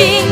心。